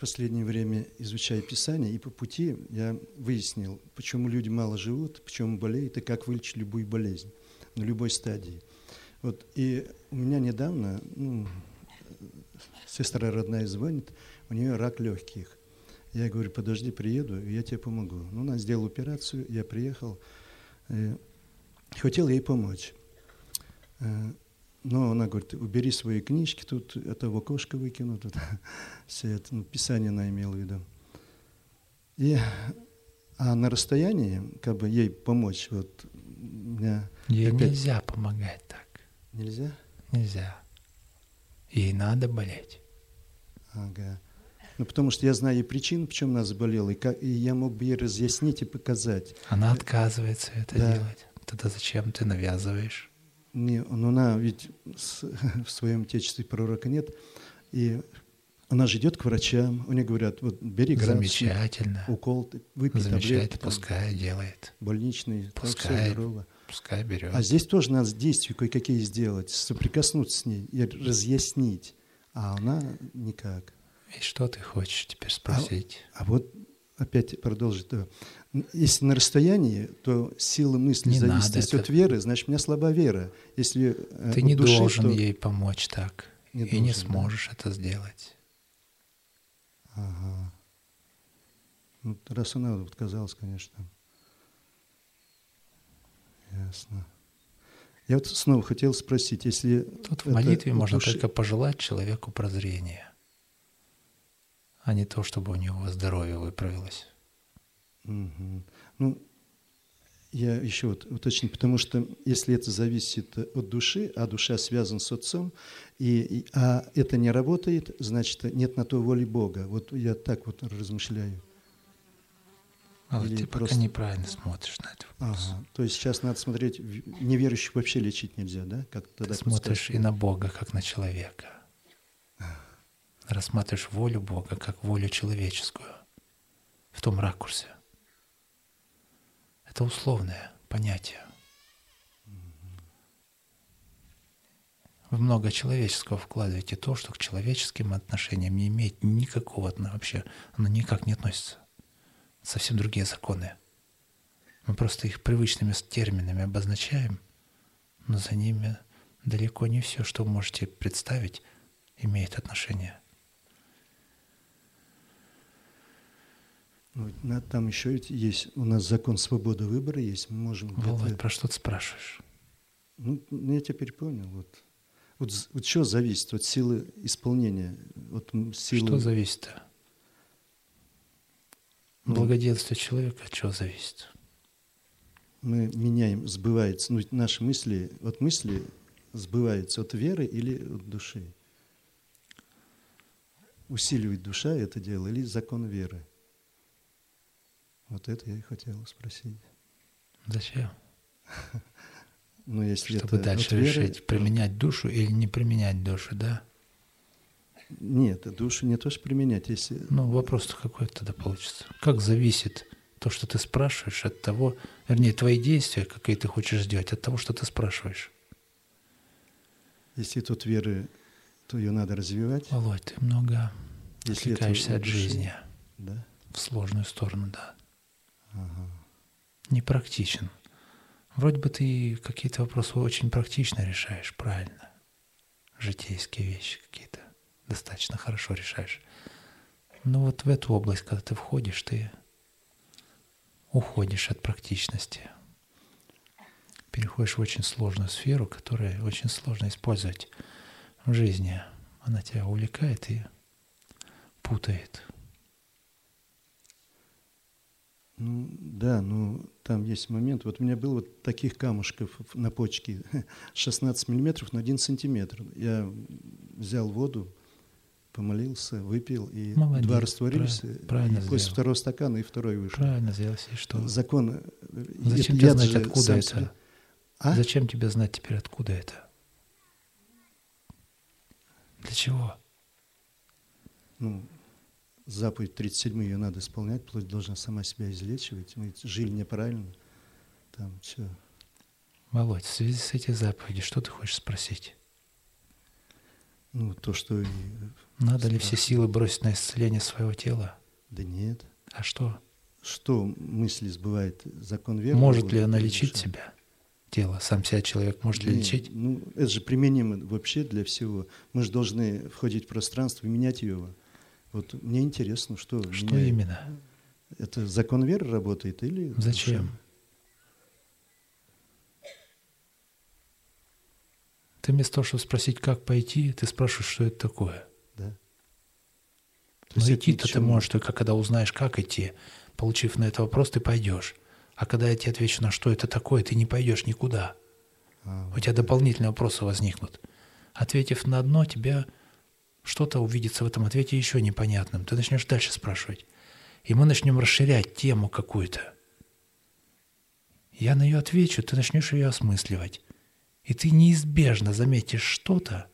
последнее время изучаю Писание, и по пути я выяснил, почему люди мало живут, почему болеют, и как вылечить любую болезнь на любой стадии. Вот, и у меня недавно ну, сестра родная звонит, у нее рак легких. Я говорю, подожди, приеду, я тебе помогу. Ну, она сделала операцию, я приехал, э, хотел ей помочь. Но она говорит, убери свои книжки, тут это в окошко выкину, тут все это, ну, Писание она имела в виду. И, а на расстоянии, как бы ей помочь, вот меня... Ей опять... нельзя помогать так. Нельзя? Нельзя. Ей надо болеть. Ага. Ну, потому что я знаю и причин, почему она заболела, и, как, и я мог бы ей разъяснить и показать. Она отказывается это да. делать. Тогда зачем ты навязываешь? Не, ну она ведь с, в своем отечестве пророка нет, и она же идет к врачам, у нее говорят, вот бери Замечательно. укол, выпей Замечательно, таблетки, пускай там, делает. Больничный, пускай, все здорово. Пускай берет. А здесь тоже надо действия кое-какие сделать, соприкоснуться с ней и разъяснить, а она никак. И что ты хочешь теперь спросить? А, а вот опять продолжить. Если на расстоянии, то сила мысли не зависит. Надо это... от веры, значит, у меня слаба вера. Если э, ты не души, должен то... ей помочь так. Не и должен, не сможешь да? это сделать. Ага. Ну, раз она отказалась, конечно. Ясно. Я вот снова хотел спросить, если... Тут в молитве можно души... только пожелать человеку прозрения а не то, чтобы у него здоровье выправилось. Угу. Ну, я еще вот уточню, потому что если это зависит от души, а душа связана с Отцом, и, и, а это не работает, значит, нет на то воли Бога. Вот я так вот размышляю. А Или ты просто... пока неправильно смотришь на это вопрос. Ага. То есть сейчас надо смотреть, неверующих вообще лечить нельзя, да? Как тогда ты смотришь и на Бога, как на человека рассматриваешь волю Бога как волю человеческую в том ракурсе. Это условное понятие. Вы много человеческого вкладываете то, что к человеческим отношениям не имеет никакого вообще, оно никак не относится. Совсем другие законы. Мы просто их привычными терминами обозначаем, но за ними далеко не все, что вы можете представить, имеет отношение. Там еще есть, у нас закон свободы выбора есть, мы можем... Володь, про что ты спрашиваешь? Ну, ну, я теперь понял. Вот, вот, вот что зависит от силы исполнения? Вот силы... Что зависит-то? Ну, Благоденствие человека от чего зависит? Мы меняем, сбывается, ну, наши мысли, от мысли сбываются от веры или от души? Усиливает душа это дело или закон веры? Вот это я и хотел спросить. Зачем? Ну, если Чтобы это дальше веры... решить, применять душу или не применять душу, да? Нет, душу не то, что применять, если... Ну, вопрос какой тогда получится. Как зависит то, что ты спрашиваешь, от того, вернее, твои действия, какие ты хочешь сделать, от того, что ты спрашиваешь? Если тут веры, то ее надо развивать. Володь, ты много если отвлекаешься от жизни. Да? В сложную сторону, да. Непрактичен. Вроде бы ты какие-то вопросы очень практично решаешь, правильно. Житейские вещи какие-то достаточно хорошо решаешь. Но вот в эту область, когда ты входишь, ты уходишь от практичности. Переходишь в очень сложную сферу, которую очень сложно использовать в жизни. Она тебя увлекает и путает. Ну, да, ну там есть момент. Вот у меня было вот таких камушков на почке 16 миллиметров на 1 сантиметр. Я взял воду, помолился, выпил, и Молодец, два растворились. Правильно, правильно и после второго стакана и второй вышел. Правильно сделал, и что? Закон. Э, Зачем тебе знать, откуда это? А? Зачем тебе знать теперь, откуда это? Для чего? Ну, заповедь 37 ее надо исполнять, плоть должна сама себя излечивать. Мы жили неправильно. Там все. Володь, в связи с этой заповедью, что ты хочешь спросить? Ну, то, что... Надо ли все силы бросить на исцеление своего тела? Да нет. А что? Что мысли сбывает закон веры? Может ли она лечить душа? себя? Тело, сам себя человек может ли лечить? Ну, это же применимо вообще для всего. Мы же должны входить в пространство и менять его. Вот мне интересно, что... Что меняет. именно? Это закон веры работает или... Зачем? Душа? Ты вместо того, чтобы спросить, как пойти, ты спрашиваешь, что это такое. Да. Но идти-то ты можешь только когда узнаешь, как идти. Получив на это вопрос, ты пойдешь. А когда я тебе отвечу, на что это такое, ты не пойдешь никуда. А, У тебя дополнительные вопросы возникнут. Ответив на одно, тебя что-то увидится в этом ответе еще непонятным. Ты начнешь дальше спрашивать. И мы начнем расширять тему какую-то. Я на нее отвечу, ты начнешь ее осмысливать. И ты неизбежно заметишь что-то,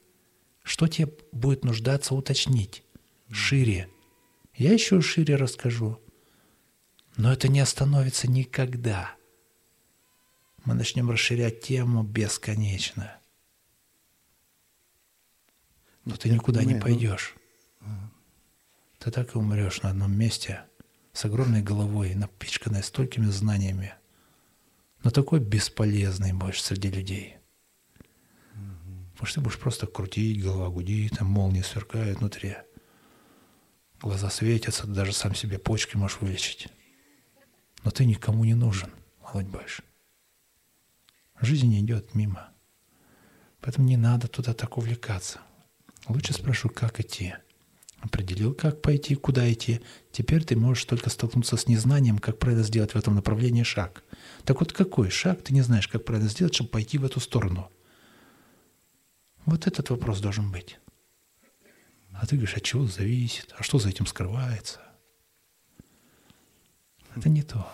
что тебе будет нуждаться уточнить шире. Я еще шире расскажу. Но это не остановится никогда. Мы начнем расширять тему бесконечно. Но ты никуда не пойдешь. Ты так и умрешь на одном месте с огромной головой, напичканной столькими знаниями, но такой бесполезный будешь среди людей. Потому что ты будешь просто крутить, голова гудит, там молнии сверкают внутри. Глаза светятся, даже сам себе почки можешь вылечить. Но ты никому не нужен, Володь Баш. Жизнь идет мимо. Поэтому не надо туда так увлекаться. Лучше спрошу, как идти. Определил, как пойти, куда идти. Теперь ты можешь только столкнуться с незнанием, как правильно сделать в этом направлении шаг. Так вот какой шаг ты не знаешь, как правильно сделать, чтобы пойти в эту сторону? Вот этот вопрос должен быть. А ты говоришь, от чего зависит? А что за этим скрывается? Это не то.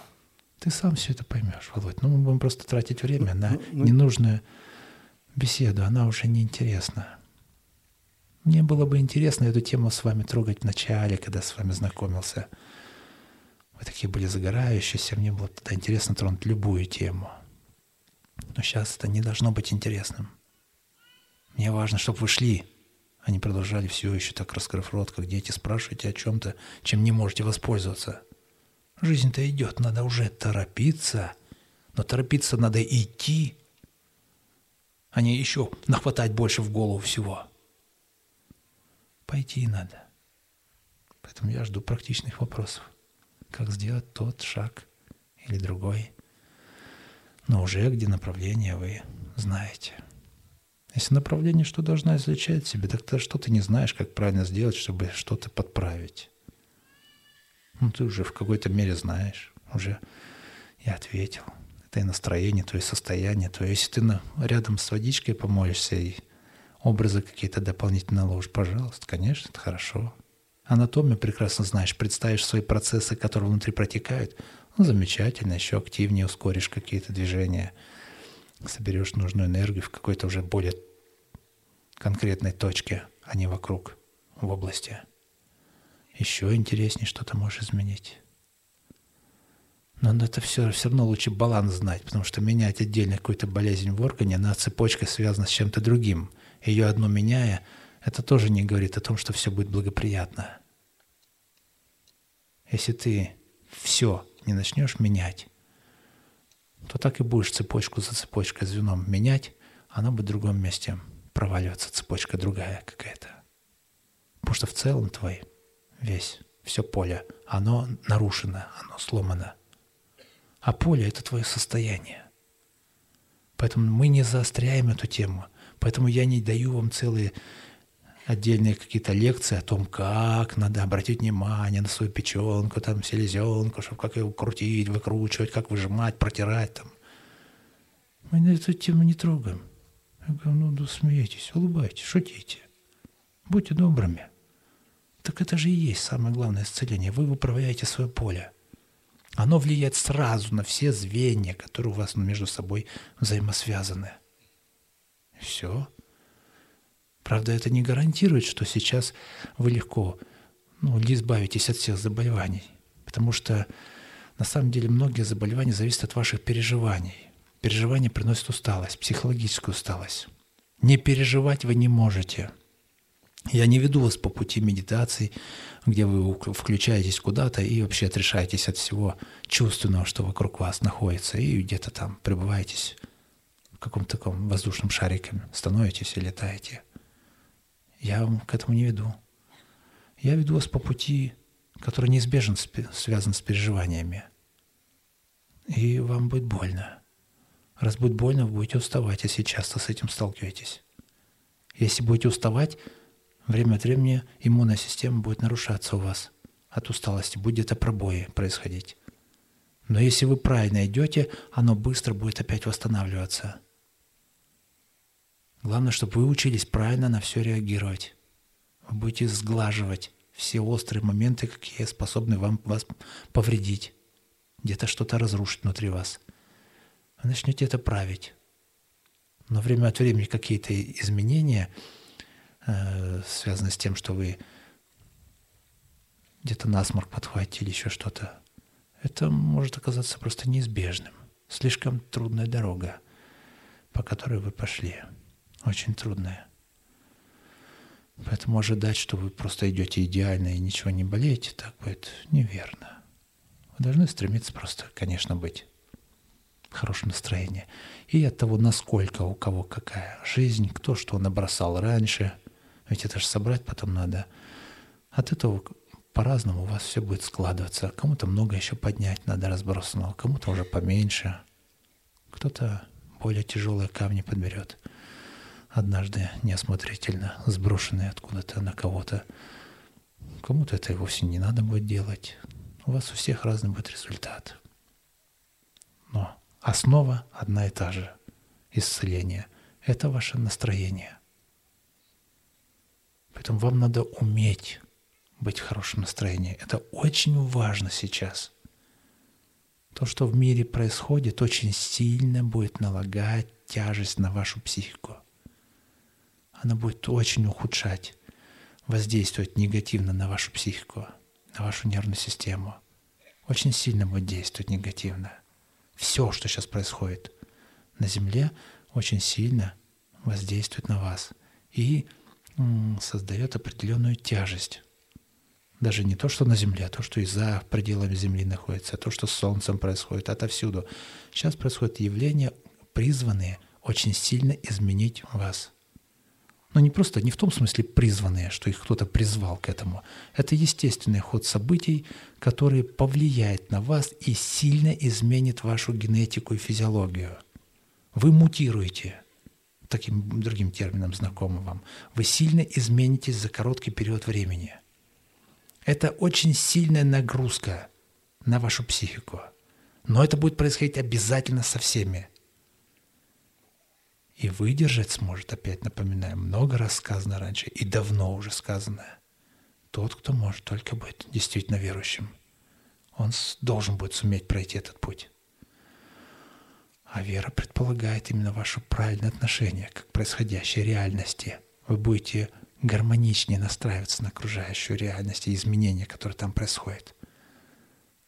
Ты сам все это поймешь, Володь. Ну, мы будем просто тратить время на ну, ну, ненужную беседу. Она уже неинтересна. Мне было бы интересно эту тему с вами трогать в начале, когда с вами знакомился. Вы такие были загорающиеся, мне было тогда интересно тронуть любую тему. Но сейчас это не должно быть интересным. Мне важно, чтобы вы шли. Они продолжали все еще так раскрыв рот, как дети, спрашиваете о чем-то, чем не можете воспользоваться. Жизнь-то идет, надо уже торопиться. Но торопиться надо идти, а не еще нахватать больше в голову всего. Пойти надо. Поэтому я жду практичных вопросов. Как сделать тот шаг или другой. Но уже где направление вы знаете. Если направление что должна изучать себе, так то что ты не знаешь, как правильно сделать, чтобы что-то подправить. Ну, ты уже в какой-то мере знаешь. Уже я ответил. Это и настроение, то и состояние. То если ты на, рядом с водичкой помоешься и образы какие-то дополнительно ложишь, пожалуйста, конечно, это хорошо. Анатомию прекрасно знаешь, представишь свои процессы, которые внутри протекают, ну, замечательно, еще активнее ускоришь какие-то движения – соберешь нужную энергию в какой-то уже более конкретной точке, а не вокруг, в области. Еще интереснее что-то можешь изменить. Но это все, все равно лучше баланс знать, потому что менять отдельно какую-то болезнь в органе, она цепочкой связана с чем-то другим. Ее одно меняя, это тоже не говорит о том, что все будет благоприятно. Если ты все не начнешь менять, то так и будешь цепочку за цепочкой, звеном менять, она будет в другом месте проваливаться, цепочка другая какая-то. Потому что в целом твой весь, все поле, оно нарушено, оно сломано. А поле — это твое состояние. Поэтому мы не заостряем эту тему. Поэтому я не даю вам целые отдельные какие-то лекции о том, как надо обратить внимание на свою печенку, там, селезенку, чтобы как ее крутить, выкручивать, как выжимать, протирать там. Мы на эту тему не трогаем. Я говорю, ну, ну смеетесь, улыбайтесь, шутите. Будьте добрыми. Так это же и есть самое главное исцеление. Вы управляете свое поле. Оно влияет сразу на все звенья, которые у вас между собой взаимосвязаны. Все. Правда, это не гарантирует, что сейчас вы легко ну, избавитесь от всех заболеваний. Потому что на самом деле многие заболевания зависят от ваших переживаний. Переживания приносят усталость, психологическую усталость. Не переживать вы не можете. Я не веду вас по пути медитации, где вы включаетесь куда-то и вообще отрешаетесь от всего чувственного, что вокруг вас находится, и где-то там пребываетесь каком-то таком воздушном шарике, становитесь и летаете. Я вам к этому не веду. Я веду вас по пути, который неизбежен связан с переживаниями. И вам будет больно. Раз будет больно, вы будете уставать, если часто с этим сталкиваетесь. Если будете уставать, время от времени иммунная система будет нарушаться у вас от усталости, будет где-то пробои происходить. Но если вы правильно идете, оно быстро будет опять восстанавливаться. Главное, чтобы вы учились правильно на все реагировать. Вы будете сглаживать все острые моменты, какие способны вам, вас повредить, где-то что-то разрушить внутри вас. Вы начнете это править. Но время от времени какие-то изменения – э, связано с тем, что вы где-то насморк подхватили, еще что-то, это может оказаться просто неизбежным. Слишком трудная дорога, по которой вы пошли. Очень трудная. Поэтому ожидать, что вы просто идете идеально и ничего не болеете, так будет неверно. Вы должны стремиться просто, конечно, быть в хорошем настроении. И от того, насколько у кого какая жизнь, кто что набросал раньше, ведь это же собрать потом надо. От этого по-разному у вас все будет складываться. Кому-то много еще поднять надо разбросанного, кому-то уже поменьше. Кто-то более тяжелые камни подберет. Однажды неосмотрительно сброшенные откуда-то на кого-то. Кому-то это вовсе не надо будет делать. У вас у всех разный будет результат. Но основа одна и та же. Исцеление. Это ваше настроение. Поэтому вам надо уметь быть в хорошем настроении. Это очень важно сейчас. То, что в мире происходит, очень сильно будет налагать тяжесть на вашу психику. Она будет очень ухудшать, воздействовать негативно на вашу психику, на вашу нервную систему. Очень сильно будет действовать негативно. Все, что сейчас происходит на Земле, очень сильно воздействует на вас. И создает определенную тяжесть. Даже не то, что на Земле, а то, что и за пределами Земли находится, а то, что с Солнцем происходит, отовсюду. Сейчас происходят явления, призванные очень сильно изменить вас. Но не просто, не в том смысле призванные, что их кто-то призвал к этому. Это естественный ход событий, который повлияет на вас и сильно изменит вашу генетику и физиологию. Вы мутируете – таким другим термином знакомым вам, вы сильно изменитесь за короткий период времени. Это очень сильная нагрузка на вашу психику. Но это будет происходить обязательно со всеми. И выдержать сможет, опять напоминаю, много раз сказано раньше и давно уже сказано. Тот, кто может только быть действительно верующим. Он должен будет суметь пройти этот путь. А вера предполагает именно ваше правильное отношение к происходящей реальности. Вы будете гармоничнее настраиваться на окружающую реальность и изменения, которые там происходят.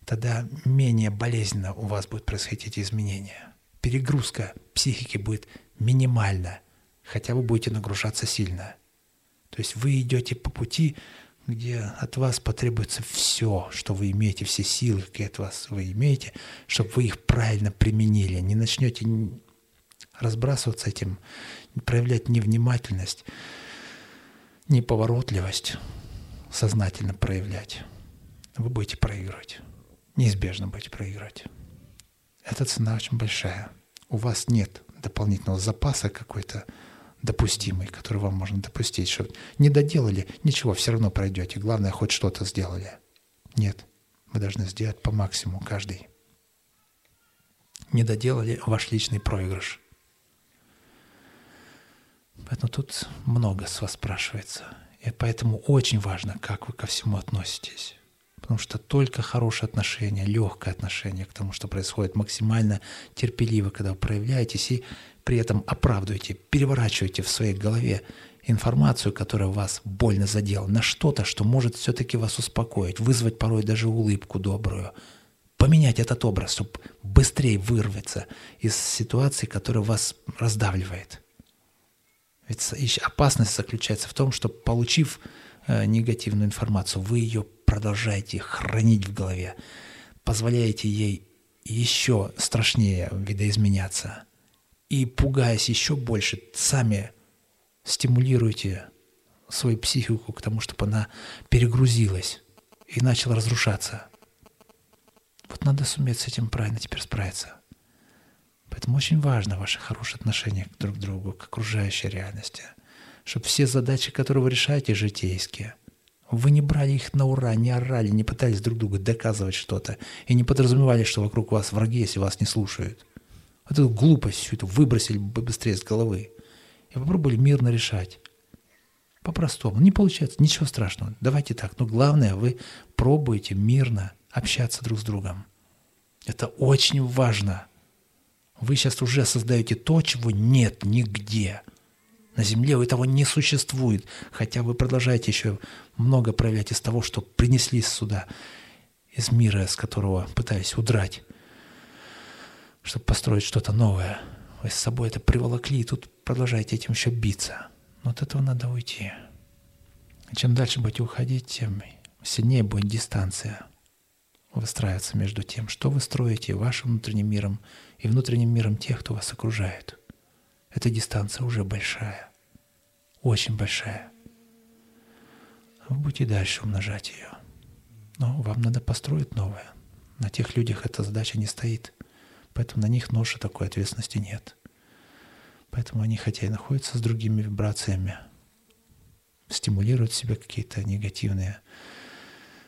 Тогда менее болезненно у вас будут происходить эти изменения. Перегрузка психики будет минимальна, хотя вы будете нагружаться сильно. То есть вы идете по пути, где от вас потребуется все, что вы имеете, все силы, какие от вас вы имеете, чтобы вы их правильно применили. Не начнете разбрасываться этим, проявлять невнимательность, неповоротливость, сознательно проявлять. Вы будете проигрывать. Неизбежно будете проигрывать. Эта цена очень большая. У вас нет дополнительного запаса какой-то, допустимый, который вам можно допустить, что не доделали, ничего, все равно пройдете. Главное, хоть что-то сделали. Нет, вы должны сделать по максимуму каждый. Не доделали ваш личный проигрыш. Поэтому тут много с вас спрашивается. И поэтому очень важно, как вы ко всему относитесь. Потому что только хорошее отношение, легкое отношение к тому, что происходит, максимально терпеливо, когда вы проявляетесь, и при этом оправдываете, переворачиваете в своей голове информацию, которая вас больно задела, на что-то, что может все-таки вас успокоить, вызвать порой даже улыбку добрую, поменять этот образ, чтобы быстрее вырваться из ситуации, которая вас раздавливает. Ведь опасность заключается в том, что получив э, негативную информацию, вы ее продолжаете хранить в голове, позволяете ей еще страшнее видоизменяться и, пугаясь еще больше, сами стимулируете свою психику к тому, чтобы она перегрузилась и начала разрушаться. Вот надо суметь с этим правильно теперь справиться. Поэтому очень важно ваше хорошее отношение друг к другу, к окружающей реальности. Чтобы все задачи, которые вы решаете, житейские, вы не брали их на ура, не орали, не пытались друг другу доказывать что-то и не подразумевали, что вокруг вас враги, если вас не слушают. Вот эту глупость всю эту выбросили бы быстрее с головы и попробовали мирно решать. По-простому. Не получается, ничего страшного. Давайте так. Но главное, вы пробуете мирно общаться друг с другом. Это очень важно. Вы сейчас уже создаете то, чего нет нигде. На Земле этого не существует, хотя вы продолжаете еще много проявлять из того, что принесли сюда, из мира, с которого пытались удрать, чтобы построить что-то новое. Вы с собой это приволокли, и тут продолжаете этим еще биться. Но от этого надо уйти. И чем дальше будете уходить, тем сильнее будет дистанция выстраиваться между тем, что вы строите вашим внутренним миром и внутренним миром тех, кто вас окружает. Эта дистанция уже большая, очень большая. Вы будете дальше умножать ее. Но вам надо построить новое. На тех людях эта задача не стоит. Поэтому на них ноши такой ответственности нет. Поэтому они, хотя и находятся с другими вибрациями, стимулируют в себе какие-то негативные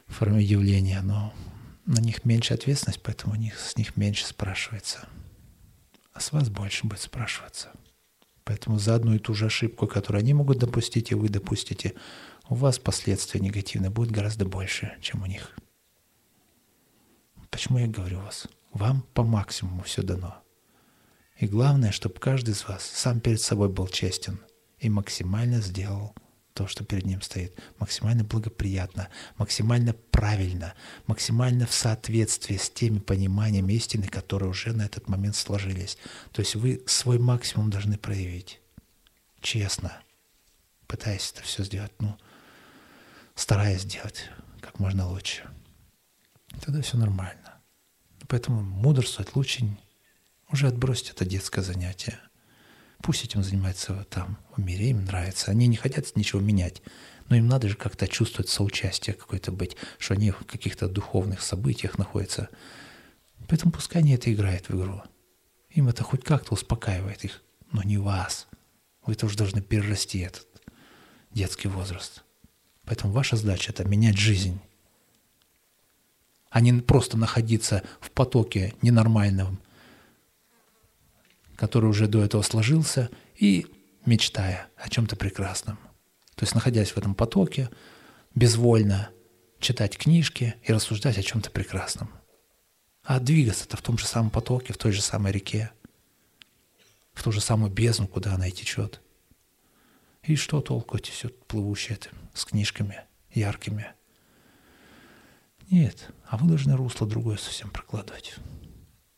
формы явления, но на них меньше ответственность, поэтому у них, с них меньше спрашивается. А с вас больше будет спрашиваться. Поэтому за одну и ту же ошибку, которую они могут допустить, и вы допустите, у вас последствия негативные будут гораздо больше, чем у них. Почему я говорю вас? Вам по максимуму все дано. И главное, чтобы каждый из вас сам перед собой был честен и максимально сделал то, что перед ним стоит, максимально благоприятно, максимально правильно, максимально в соответствии с теми пониманиями истины, которые уже на этот момент сложились. То есть вы свой максимум должны проявить. Честно. Пытаясь это все сделать, ну, стараясь сделать как можно лучше. Тогда все нормально. Поэтому мудрствовать лучше уже отбросить это детское занятие. Пусть этим занимается там, в мире, им нравится. Они не хотят ничего менять. Но им надо же как-то чувствовать соучастие какое-то быть, что они в каких-то духовных событиях находятся. Поэтому пускай они это играют в игру. Им это хоть как-то успокаивает их, но не вас. Вы тоже должны перерасти этот детский возраст. Поэтому ваша задача – это менять жизнь, а не просто находиться в потоке ненормальном, который уже до этого сложился, и мечтая о чем-то прекрасном. То есть, находясь в этом потоке, безвольно читать книжки и рассуждать о чем-то прекрасном. А двигаться-то в том же самом потоке, в той же самой реке, в ту же самую бездну, куда она и течет. И что толку эти все плывущие с книжками яркими? Нет, а вы должны русло другое совсем прокладывать.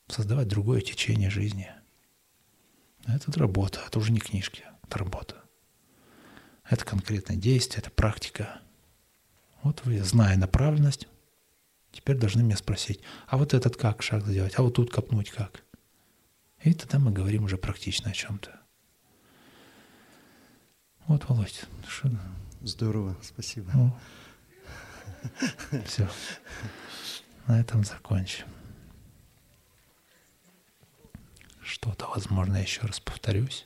Создавать другое течение жизни – это работа, это уже не книжки, это работа. Это конкретное действие, это практика. Вот вы, зная направленность, теперь должны меня спросить, а вот этот как шаг сделать, а вот тут копнуть как? И тогда мы говорим уже практично о чем-то. Вот, Володь, что... Здорово, спасибо. Ну, все. На этом закончим. что-то, возможно, еще раз повторюсь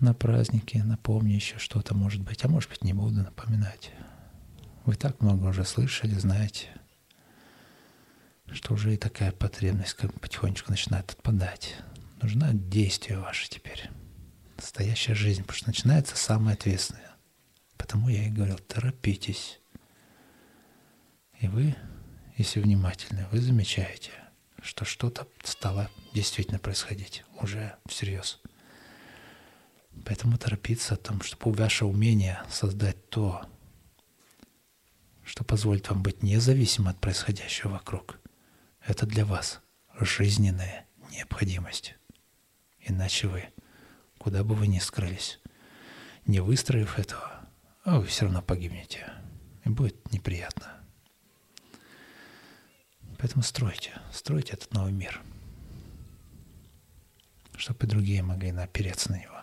на празднике, напомню еще что-то, может быть, а может быть, не буду напоминать. Вы так много уже слышали, знаете, что уже и такая потребность как потихонечку начинает отпадать. Нужна действие ваше теперь, настоящая жизнь, потому что начинается самое ответственное. Потому я и говорил, торопитесь. И вы, если внимательны, вы замечаете, что что-то стало действительно происходить уже всерьез. Поэтому торопиться о том, чтобы ваше умение создать то, что позволит вам быть независимым от происходящего вокруг, это для вас жизненная необходимость. Иначе вы куда бы вы ни скрылись. Не выстроив этого, а вы все равно погибнете. И будет неприятно. Поэтому стройте, стройте этот новый мир, чтобы и другие могли опереться на него.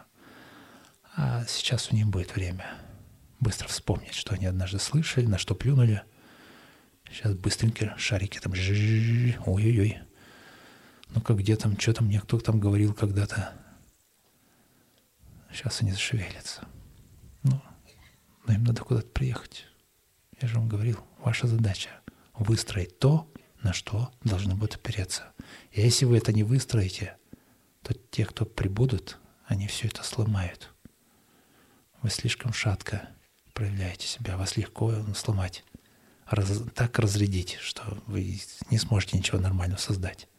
А сейчас у них будет время быстро вспомнить, что они однажды слышали, на что плюнули. Сейчас быстренько шарики там, ой-ой-ой. Ну как где там, что там, мне кто там говорил когда-то. Сейчас они зашевелятся. Ну, но им надо куда-то приехать. Я же вам говорил, ваша задача выстроить то, на что должны будут опереться. И если вы это не выстроите, то те, кто прибудут, они все это сломают. Вы слишком шатко проявляете себя, вас легко сломать, раз, так разрядить, что вы не сможете ничего нормального создать.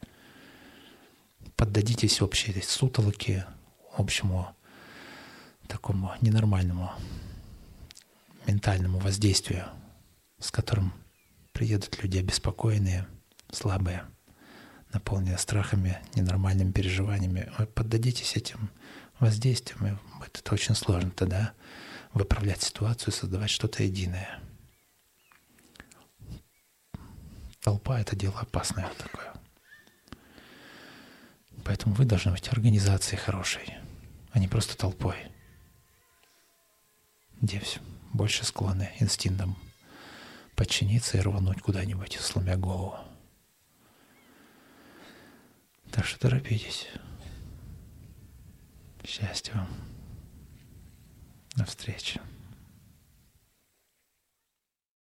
Поддадитесь общей сутолоке, общему такому ненормальному ментальному воздействию, с которым приедут люди обеспокоенные, слабые, наполненные страхами, ненормальными переживаниями. Вы поддадитесь этим воздействием, и это очень сложно тогда выправлять ситуацию, создавать что-то единое. Толпа — это дело опасное такое. Поэтому вы должны быть организацией хорошей, а не просто толпой, где все больше склонны инстинктам подчиниться и рвануть куда-нибудь, сломя голову. Так что торопитесь. Счастья вам. До встречи.